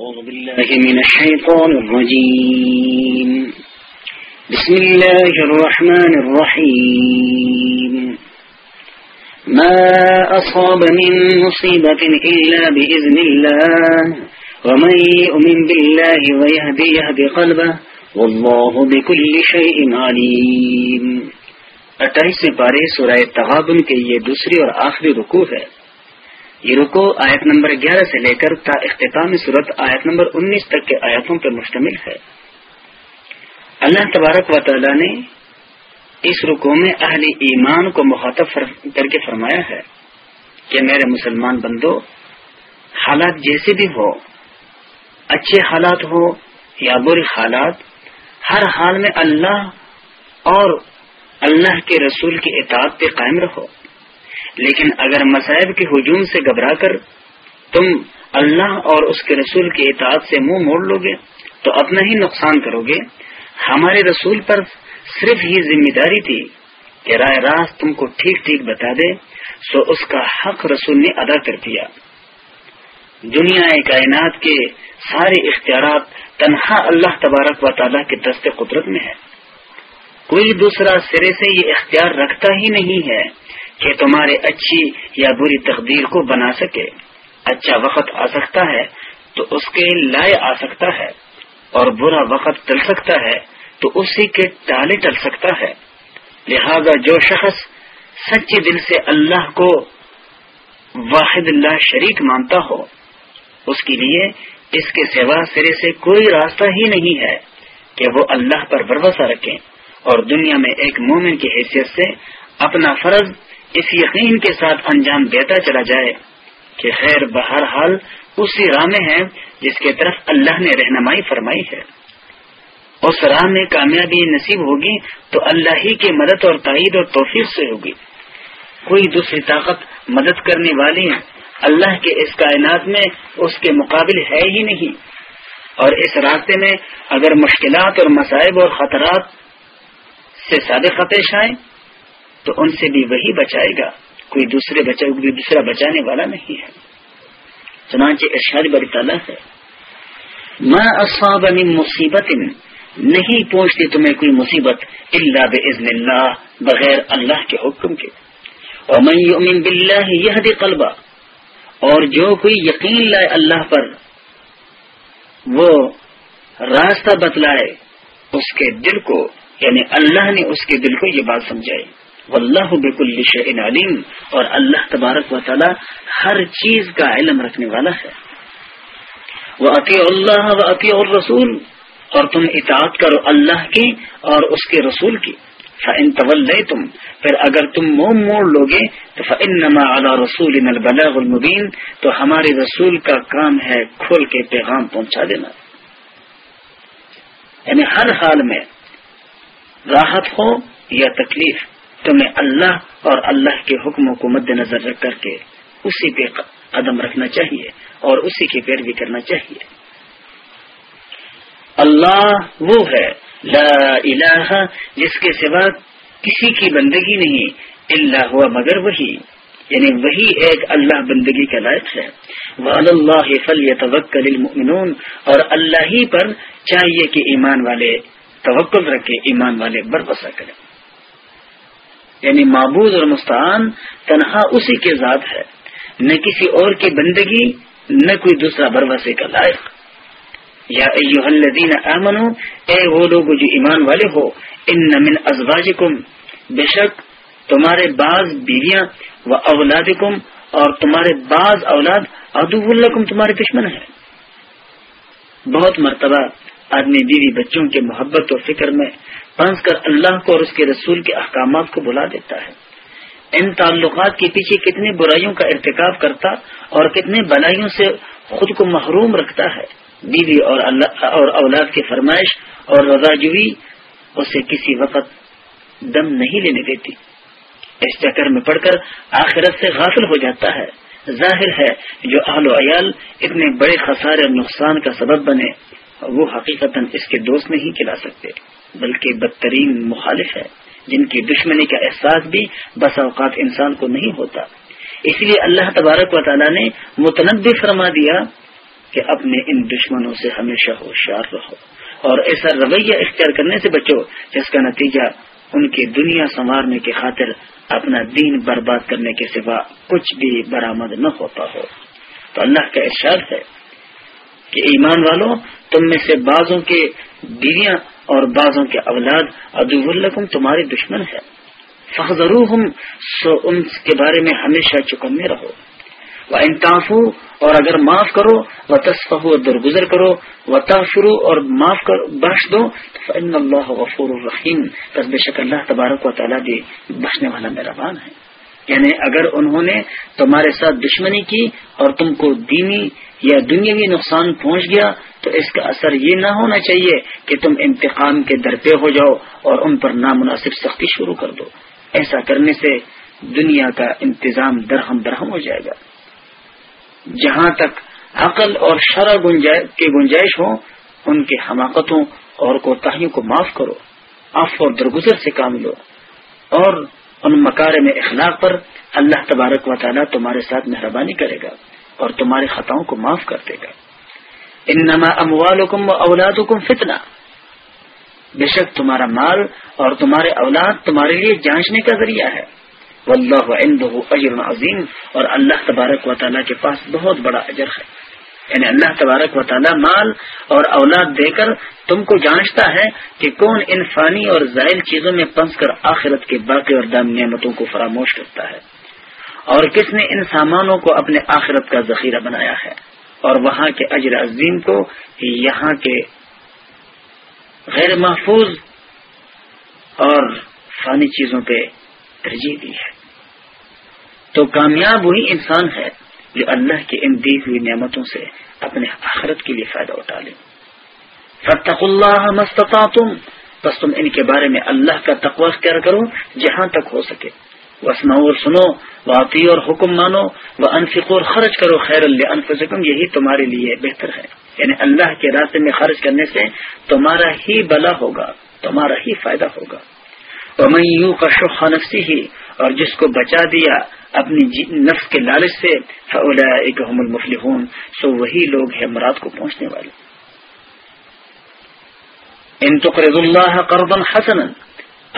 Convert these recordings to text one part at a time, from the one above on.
أعوذ بالله من الشيطان الرجيم. بسم الله الرحمن الرحيم. ما أصاب من مصيبة إلا بإذن الله، ومن يؤمن بالله ويهدي يهدي قلبه، والله بكل شيء عليم. اٹھائیسویں پارے سورہ تغابن کے یہ دوسری اور آخری رکوع ہے۔ یہ رکو آیت نمبر گیارہ سے لے کر تا اختتام صورت آیت نمبر انیس تک کے آیاتوں پر مشتمل ہے۔ اللہ تبارک و تعالی نے اس رکو میں اہل ایمان کو مخاطب کر کے فرمایا ہے کہ میرے مسلمان بندو، حالات جیسے بھی ہو، اچھے حالات ہو یا برے حالات، ہر حال میں اللہ اور اللہ کے رسول کی اطاعت پہ قائم رہو۔ لیکن اگر مصائب کے ہجوم سے گھبرا کر تم اللہ اور اس کے رسول کی اطاعت سے منہ موڑ لو گے، تو اپنا ہی نقصان کرو گے۔ ہمارے رسول پر صرف یہ ذمہ داری تھی کہ رائے راست تم کو ٹھیک ٹھیک بتا دے، سو اس کا حق رسول نے ادا کر دیا۔ دنیا کائنات کے سارے اختیارات تنہا اللہ تبارک و تعالیٰ کے دست قدرت میں ہے کوئی دوسرا سرے سے یہ اختیار رکھتا ہی نہیں ہے۔ کہ تمہارے اچھی یا بری تقدیر کو بنا سکے۔ اچھا وقت آ سکتا ہے تو اس کے لائے آ سکتا ہے، اور برا وقت ٹل سکتا ہے تو اسی کے ٹالے ٹل سکتا ہے۔ لہذا جو شخص سچے دل سے اللہ کو واحد اللہ شریک مانتا ہو، اس کے لیے اس کے سوا سرے سے کوئی راستہ ہی نہیں ہے کہ وہ اللہ پر بھروسہ رکھیں اور دنیا میں ایک مومن کی حیثیت سے اپنا فرض اس یقین کے ساتھ انجام دیتا چلا جائے کہ خیر بہر حال اسی راہ میں ہے جس کے طرف اللہ نے رہنمائی فرمائی ہے۔ اس راہ میں کامیابی نصیب ہوگی تو اللہ ہی کی مدد اور تائید اور توفیق سے ہوگی۔ کوئی دوسری طاقت مدد کرنے والی اللہ کے اس کائنات میں اس کے مقابل ہے ہی نہیں۔ اور اس راستے میں اگر مشکلات اور مسائب اور خطرات سے سابق پیش آئیں تو ان سے بھی وہی بچائے گا۔ کوئی دوسرے بچا کوئی دوسرا بچانے والا نہیں ہے۔ چنانچہ ارشاد بڑی تعالیٰ ہے۔ ماں اصاب مصیبت نہیں پہنچتی تمہیں کوئی مصیبت اللہ بزن اللہ بغیر اللہ کے حکم کے۔ اور میں امین بلّہ یہ قلبہ اور جو کوئی یقین لائے اللہ پر، وہ راستہ بتلائے اس کے دل کو یعنی اللہ نے اس کے دل کو یہ بات سمجھائی۔ واللہ بکل شیء علیم اور اللہ تبارک و تعالی ہر چیز کا علم رکھنے والا ہے۔ وہ عقی اللہ و عقی اور رسول اور تم اطاعت کرو اللہ کی اور اس کے رسول کی۔ فن طول تم پھر اگر تم منہ موڑ لو گے تو فن نما اعلیٰ رسول البلاغ المبین تو ہمارے رسول کا کام ہے کھول کے پیغام پہنچا دینا۔ یعنی ہر حال میں راحت ہو یا تکلیف۔ تمہیں اللہ اور اللہ کے حکموں کو مد نظر رکھ کر کے اسی پہ قدم رکھنا چاہیے اور اسی کی پیروی کرنا چاہیے۔ اللہ وہ ہے، لا الہ، جس کے سوا کسی کی بندگی نہیں اللہ ہوا مگر وہی۔ یعنی وہی ایک اللہ بندگی کا لائق ہے۔ اللہ فل توکل المؤمنون، اور اللہ ہی پر چاہیے کہ ایمان والے توکل رکھے، ایمان والے برپسا کریں یعنی معبود اور مستعان تنہا اسی کے ذات ہے، نہ کسی اور کی بندگی، نہ کوئی دوسرا بروسے کا لائق۔ یا ایوہ الذین آمنو، اے وہ لوگ جو ایمان والے ہو، ان من ازواجکم، بے شک تمہارے بعض بیویاں و اولادکم اور تمہارے بعض اولاد ادو الکم تمہارے دشمن ہے بہت مرتبہ آدمی بیوی بچوں کے محبت اور فکر میں پھنس کر اللہ کو اور اس کے رسول کے احکامات کو بلا دیتا ہے۔ ان تعلقات کے پیچھے کتنی برائیوں کا ارتکاب کرتا اور کتنے بلائیوں سے خود کو محروم رکھتا ہے۔ بیوی اور اللہ اور اولاد کی فرمائش اور رضا جوئی اسے کسی وقت دم نہیں لینے دیتی۔ اس چکر میں پڑھ کر آخرت سے غافل ہو جاتا ہے۔ ظاہر ہے جو اہل و عیال اتنے بڑے خسارے اور نقصان کا سبب بنے، وہ حقیقت اس کے دوست نہیں کھلا سکتے۔ بلکہ بدترین مخالف ہے، جن کی دشمنی کا احساس بھی بس اوقات انسان کو نہیں ہوتا۔ اس لیے اللہ تبارک و تعالیٰ نے متنوع فرما دیا کہ اپنے ان دشمنوں سے ہمیشہ ہوشیار رہو۔ اور ایسا رویہ اختیار کرنے سے بچو جس کا نتیجہ ان کی دنیا سنوارنے کی خاطر اپنا دین برباد کرنے کے سوا کچھ بھی برآمد نہ ہوتا ہو۔ تو اللہ کا ارشاد ہے کہ ایمان والوں تم میں سے بعضوں کے بیویاں اور بعضوں کے اولاد ادو الحکم تمہارے دشمن ہے۔ فخرو سو ان کے بارے میں ہمیشہ چکنے رہو۔ وہ انتاف اور اگر معاف کرو و تصفہ درگزر کرو۔ و تاثرو اور معاف کر، بخش دو۔ تو اللہ غفور الرحیم بس بے شک اللہ تبارک و تعالیٰ بھی بخشنے والا مہربان ہے۔ یعنی اگر انہوں نے تمہارے ساتھ دشمنی کی اور تم کو دینی یا دنیاوی نقصان پہنچ گیا تو اس کا اثر یہ نہ ہونا چاہیے کہ تم انتقام کے درپے ہو جاؤ اور ان پر نامناسب سختی شروع کر دو۔ ایسا کرنے سے دنیا کا انتظام درہم برہم ہو جائے گا۔ جہاں تک عقل اور شرح کی گنجائش ہو ان کی حماقتوں اور کوتاہیوں کو معاف کرو۔ آف اور درگزر سے کام لو۔ اور ان مکار میں اخلاق پر اللہ تبارک و تعالیٰ تمہارے ساتھ مہربانی کرے گا اور تمہارے خطاؤں کو معاف کر دے گا۔ انما اموالکم و اولادکم فتنہ۔ بے شک تمہارا مال اور تمہارے اولاد تمہارے لیے جانچنے کا ذریعہ ہے۔ واللہ عنده اجر عظیم اور اللہ تبارک و تعالیٰ کے پاس بہت بڑا اجر ہے۔ یعنی اللہ تبارک و تعالیٰ مال اور اولاد دے کر تم کو جانچتا ہے کہ کون ان فانی اور زائل چیزوں میں پنس کر آخرت کے باقی اور دام نعمتوں کو فراموش کرتا ہے۔ اور کس نے ان سامانوں کو اپنے آخرت کا ذخیرہ بنایا ہے؟ اور وہاں کے اجر عظیم کو یہاں کے غیر محفوظ اور فانی چیزوں پہ ترجیح دی ہے۔ تو کامیاب وہی انسان ہے جو اللہ کی ان دی ہوئی نعمتوں سے اپنے آخرت کے لیے فائدہ اٹھا لے۔ فتق اللہ مستتا تم بس تم ان کے بارے میں اللہ کا تقوی اختیار کرو جہاں تک ہو سکے۔ وسما اور سنو واقعی اور حکم مانو وہ انفق اور خرچ کرو خیر اللہ انفسکم یہی تمہارے لیے بہتر ہے۔ یعنی اللہ کے راستے میں خرچ کرنے سے تمہارا ہی بلا ہوگا، تمہارا ہی فائدہ ہوگا۔ یوں کا شوق نفسی ہی اور جس کو بچا دیا اپنی جی- نفس کے لالچ سے المفلحون، سو وہی لوگ ہیں مراد کو پہنچنے والے۔ ان تقرض اللہ قرضا حسنا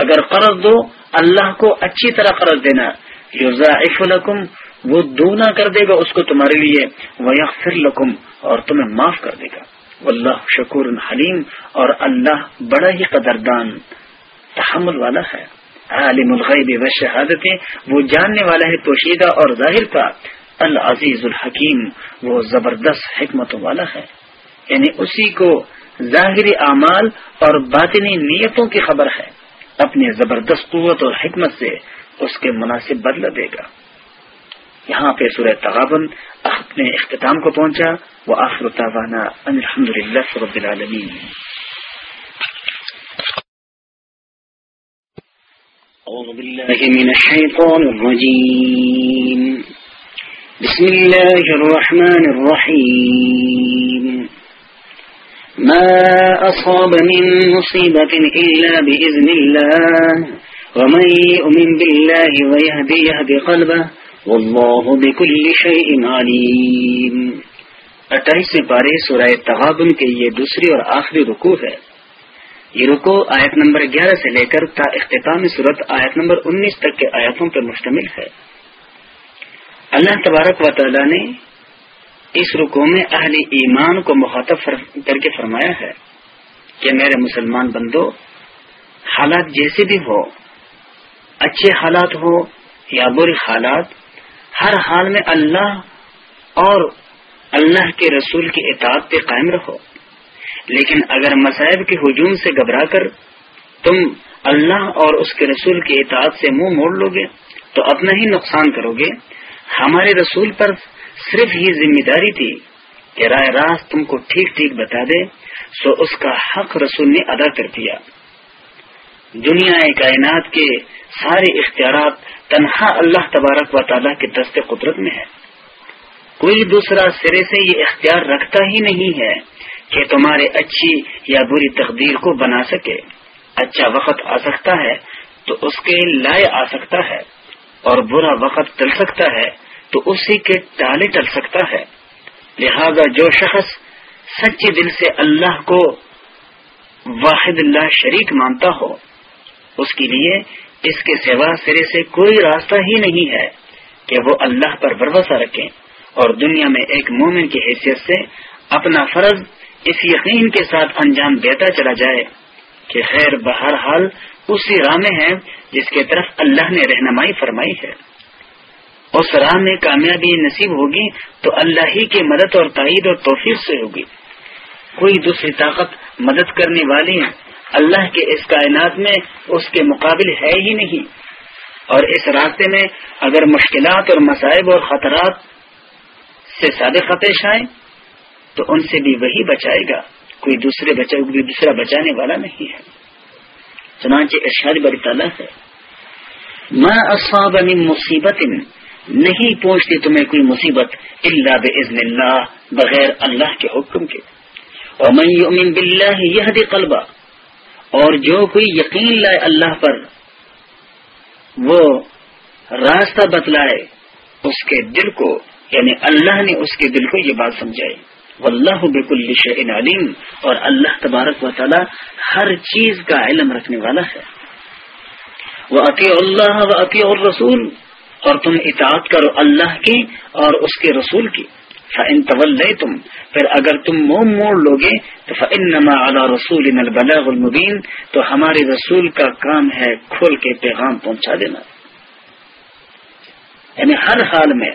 اگر قرض دو، اللہ کو اچھی طرح قرض دینا۔ یضاعف لکم، وہ دونا کر دے گا اس کو تمہارے لیے۔ ویغفر لکم، اور تمہیں معاف کر دے گا۔ واللہ شکور حلیم، اور اللہ بڑا ہی قدردان، تحمل والا ہے۔ عالم الغیب و شہادتیں، وہ جاننے والا ہے پوشیدہ اور ظاہر کا۔ العزیز الحکیم، وہ زبردست حکمتوں والا ہے۔ یعنی اسی کو ظاہری اعمال اور باطنی نیتوں کی خبر ہے۔ اپنی زبردست قوت اور حکمت سے اس کے مناسب بدلہ دے گا۔ یہاں پہ سورہ تغابن اپنے اختتام کو پہنچا۔ وہ آخر تعوانہ الحمد للہ رب العالمین۔ أعوذ بالله من الشيطان الرجيم بسم الله الرحمن الرحيم ما أصاب من مصيبة إلا بإذن الله ومن يؤمن بالله ويهدي يهدي قلبه والله بكل شيء عليم۔ اٹھائیس پارے سورہ تغابن کے یہ دوسری اور آخری رکوع ہے۔ یہ رکو آیت نمبر گیارہ سے لے کر تا اختتام صورت آیت نمبر انیس تک کے آیتوں پر مشتمل ہے۔ اللہ تبارک و تعالی نے اس رکو میں اہل ایمان کو مخاطب کر کے فرمایا ہے کہ میرے مسلمان بندو، حالات جیسے بھی ہو، اچھے حالات ہو یا برے حالات، ہر حال میں اللہ اور اللہ کے رسول کی اطاعت پہ قائم رہو۔ لیکن اگر مصائب کے ہجوم سے گھبرا کر تم اللہ اور اس کے رسول کے اطاعت سے منہ موڑ لو گے تو اپنا ہی نقصان کرو گے۔ ہمارے رسول پر صرف ہی ذمہ داری تھی کہ رائے راست تم کو ٹھیک ٹھیک بتا دے، سو اس کا حق رسول نے ادا کر دیا۔ دنیا کائنات کے سارے اختیارات تنہا اللہ تبارک و تعالیٰ کے دست قدرت میں ہے کوئی دوسرا سرے سے یہ اختیار رکھتا ہی نہیں ہے کہ تمہارے اچھی یا بری تقدیر کو بنا سکے۔ اچھا وقت آ سکتا ہے تو اس کے لائے آ سکتا ہے اور برا وقت ٹل سکتا ہے۔ تو اسی کے ٹالے ٹل سکتا ہے۔ لہذا جو شخص سچے دل سے اللہ کو واحد اللہ شریک مانتا ہو، اس کے لیے اس کے سوا سرے سے کوئی راستہ ہی نہیں ہے کہ وہ اللہ پر بھروسہ رکھیں اور دنیا میں ایک مومن کی حیثیت سے اپنا فرض اس یقین کے ساتھ انجام دیتا چلا جائے کہ خیر بہر حال اسی راہ میں ہے جس کے طرف اللہ نے رہنمائی فرمائی ہے۔ اس راہ میں کامیابی نصیب ہوگی تو اللہ ہی کی مدد اور تائید اور توفیق سے ہوگی۔ کوئی دوسری طاقت مدد کرنے والی اللہ کے اس کائنات میں اس کے مقابل ہے ہی نہیں۔ اور اس راستے میں اگر مشکلات اور مصائب اور خطرات سے سابق پیش آئے تو ان سے بھی وہی بچائے گا۔ کوئی دوسرے بچا، کوئی دوسرا بچانے والا نہیں ہے۔ چنانچہ ارشاد بڑی تعالیٰ ہے۔ میں اصاب مصیبت نہیں پہنچتی تمہیں کوئی مصیبت اللہ بزن اللہ، بغیر اللہ کے حکم کے۔ اور میں یومن بلّہ یہ قلبہ، اور جو کوئی یقین لائے اللہ پر، وہ راستہ بتلائے اس کے دل کو یعنی اللہ نے اس کے دل کو یہ بات سمجھائی۔ واللہ بكل شيء علیم، اور اللہ تبارک و تعالی ہر چیز کا علم رکھنے والا ہے۔ وہ عقی اللہ و عقی اور رسول اور تم اطاعت کرو اللہ کی اور اس کے رسول کی۔ فن طول تم پھر اگر تم منہ موڑ لو گے تو فن نما اعلیٰ رسول البلاغ المبین تو ہمارے رسول کا کام ہے کھول کے پیغام پہنچا دینا۔ یعنی ہر حال میں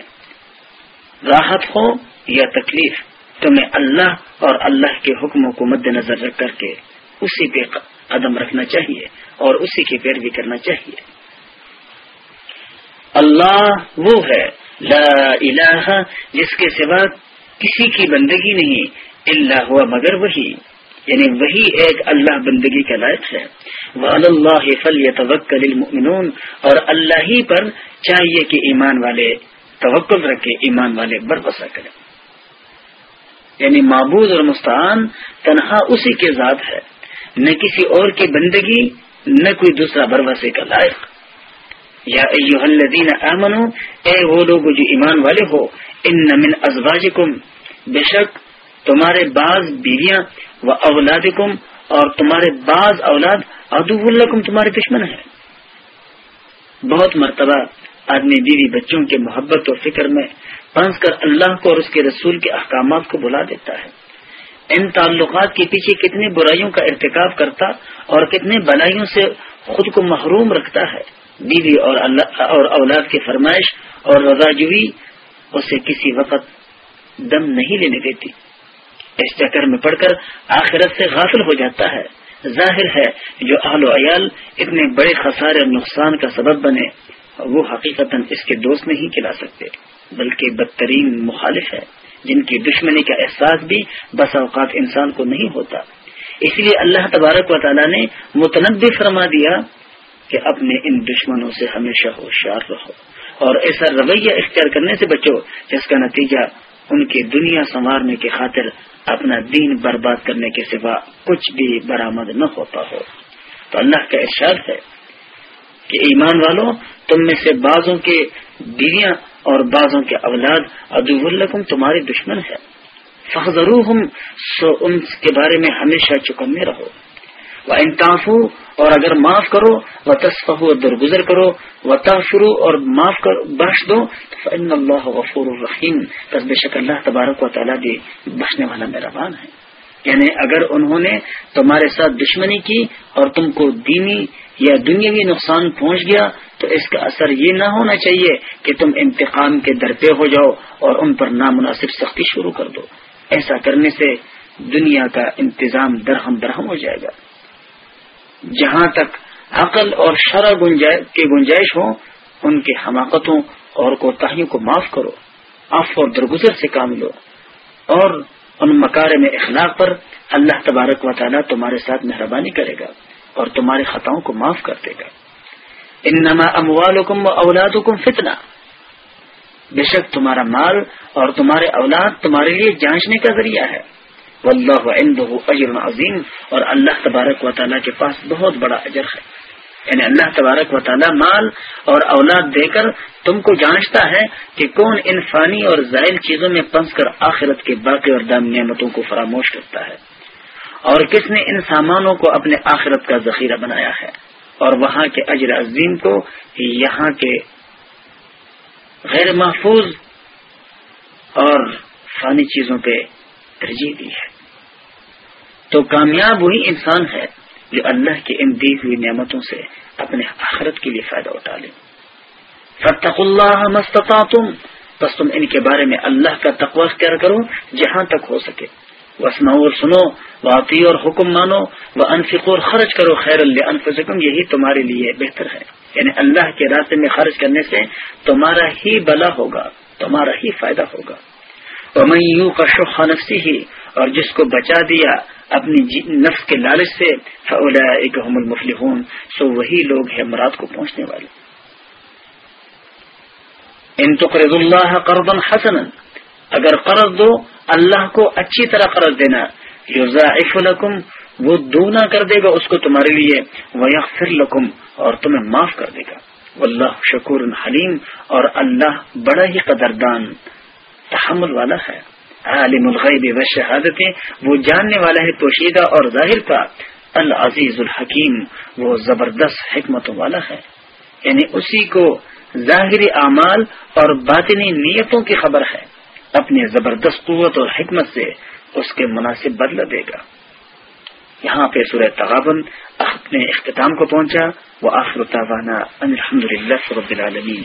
راحت ہو یا تکلیف، تمہیں اللہ اور اللہ کے حکموں کو مد نظر رکھ کر کے اسی پہ قدم رکھنا چاہیے اور اسی کی پیروی کرنا چاہیے۔ اللہ وہ ہے، لا الہ، جس کے سوا کسی کی بندگی نہیں اللہ ہوا مگر وہی۔ یعنی وہی ایک اللہ بندگی کا لائق ہے۔ اللہ فل المؤمنون۔ اور اللہ ہی پر چاہیے کہ ایمان والے توکل رکھے، ایمان والے برپسا کریں یعنی معبود اور مستعان تنہا اسی کے ذات ہے۔ نہ کسی اور کی بندگی، نہ کوئی دوسرا بروسے کا لائق۔ یا ایوہ الذین آمنو، اے وہ لوگ جو ایمان والے ہو، ان من ازواجکم، بے شک تمہارے بعض بیویاں و اولادکم اور تمہارے بعض اولاد ادو لکم، تمہارے دشمن ہے بہت مرتبہ آدمی بیوی بچوں کے محبت اور فکر میں پھنس کر اللہ کو اور اس کے رسول کے احکامات کو بلا دیتا ہے۔ ان تعلقات کے پیچھے کتنی برائیوں کا ارتکاب کرتا اور کتنے بلائیوں سے خود کو محروم رکھتا ہے۔ بیوی اور اللہ اور اولاد کی فرمائش اور رضاجوی اسے کسی وقت دم نہیں لینے دیتی۔ اس چکر میں پڑھ کر آخرت سے غافل ہو جاتا ہے۔ ظاہر ہے جو اہل و عیال اتنے بڑے خسارے اور نقصان کا سبب بنے، وہ حقیقت اس کے دوست نہیں کھلا سکتے، بلکہ بدترین مخالف ہے، جن کی دشمنی کا احساس بھی بس اوقات انسان کو نہیں ہوتا۔ اس لیے اللہ تبارک و تعالیٰ نے متنوع فرما دیا کہ اپنے ان دشمنوں سے ہمیشہ ہوشیار رہو۔ اور ایسا رویہ اختیار کرنے سے بچو جس کا نتیجہ ان کی دنیا سنوارنے کی خاطر اپنا دین برباد کرنے کے سوا کچھ بھی برآمد نہ ہوتا ہو۔ تو اللہ کا ارشاد ہے کہ ایمان والوں، تم میں سے بعضوں کے بیویاں اور بعضوں کے اولاد ادو الکم تمہارے دشمن ہے۔ سو ان کے بارے میں ہمیشہ چکمے رہو۔ وہ انتاف اور اگر معاف کرو و تصفہ درگزر کرو و تاثرو اور معاف کر، بخش دو تو اللہ غفور الرحیم بس بے شک اللہ تبارک و تعالیٰ بھی بخشنے والا مہربان ہے۔ یعنی اگر انہوں نے تمہارے ساتھ دشمنی کی اور تم کو دینی یا دنیاوی نقصان پہنچ گیا، تو اس کا اثر یہ نہ ہونا چاہیے کہ تم انتقام کے در پہ ہو جاؤ اور ان پر نامناسب سختی شروع کر دو۔ ایسا کرنے سے دنیا کا انتظام درہم برہم ہو جائے گا۔ جہاں تک عقل اور شرح کی گنجائش ہو ان کی حماقتوں اور کوتاہیوں کو معاف کرو آف اور درگزر سے کام لو۔ اور ان مکار میں اخلاق پر اللہ تبارک و تعالیٰ تمہارے ساتھ مہربانی کرے گا اور تمہارے خطاؤں کو معاف کر دے گا۔ انما اموالکم و اولادکم فتنہ۔ بے شک تمہارا مال اور تمہارے اولاد تمہارے لیے جانچنے کا ذریعہ ہے۔ واللہ عنده اجر عظیم اور اللہ تبارک و تعالیٰ کے پاس بہت بڑا اجر ہے۔ یعنی اللہ تبارک و تعالیٰ مال اور اولاد دے کر تم کو جانچتا ہے کہ کون ان فانی اور زائل چیزوں میں پنس کر آخرت کے باقی اور دام نعمتوں کو فراموش کرتا ہے۔ اور کس نے ان سامانوں کو اپنے آخرت کا ذخیرہ بنایا ہے؟ اور وہاں کے اجر عظیم کو یہاں کے غیر محفوظ اور فانی چیزوں پہ ترجیح دی ہے۔ تو کامیاب وہی انسان ہے جو اللہ کی ان دی ہوئی نعمتوں سے اپنے آخرت کے لیے فائدہ اٹھا لیں فتق اللہ مستطا تم بس تم ان کے بارے میں اللہ کا تقوی اختیار کرو جہاں تک ہو سکے۔ وسما اور سنو واقعی اور حکم مانو۔ وہ انفق اور خرچ کرو خیر اللہ انفسکم یہی تمہارے لیے بہتر ہے۔ یعنی اللہ کے راستے میں خرچ کرنے سے تمہارا ہی بلا ہوگا، تمہارا ہی فائدہ ہوگا۔ اور میں یوں کا اور جس کو بچا دیا اپنی جی- نفس کے لالچ سے المفلحون۔ سو وہی لوگ ہیں مراد کو پہنچنے والے۔ ان تو قرض اللہ قرض اگر قرض دو، اللہ کو اچھی طرح قرض دینا۔ یوزاف الحکم وہ دونا کر دے گا اس کو تمہارے لیے۔ وہ لکم اور تمہیں معاف کر دے گا۔ واللہ شکور حلیم اور اللہ بڑا ہی قدردان۔ تحمل والا ہے۔ عالم الغیب و شہادتیں، وہ جاننے والا ہے پوشیدہ اور ظاہر کا۔ العزیز الحکیم، وہ زبردست حکمتوں والا ہے۔ یعنی اسی کو ظاہری اعمال اور باطنی نیتوں کی خبر ہے۔ اپنی زبردست قوت اور حکمت سے اس کے مناسب بدلہ دے گا۔ یہاں پہ سورہ تغابن اپنے اختتام کو پہنچا۔ وہ آخر تعوانہ الحمد للہ رب العالمین۔